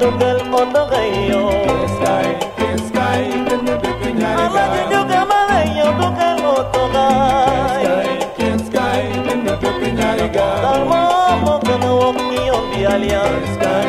dugal ondo gayo sky sky kan bitinya ala dugal magayo dugal ondo gayo sky sky kan bitinya ga mo mo kan wok mi on bialia sky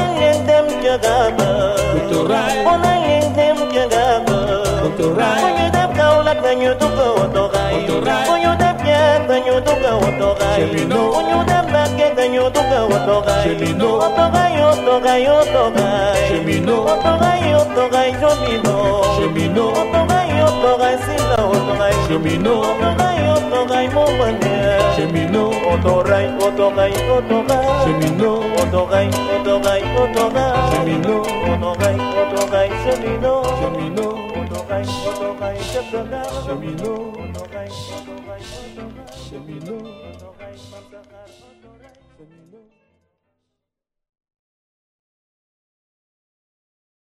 gaba Kuturai. Ona yedem ya gaba Kuturai. Onyo dap kaulak na nyo tuka otogai Kuturai. Onyo dap yak na nyo tuka otogai Shemino. Onyo dap nakek na nyo tuka otogai Shemino. Otogai otogai otogai Shemino. Otogai otogai shomino Shemino. Otogai otogai sila otogai Shemino. Otogai otogai mobane Shemino. Otorai, otorai, otorai. Semino. Otorai, otorai, otorai. Semino. Otorai, otorai, semino. Semino. Otorai, otorai, semino. Semino. Otorai, otorai, semino. Semino.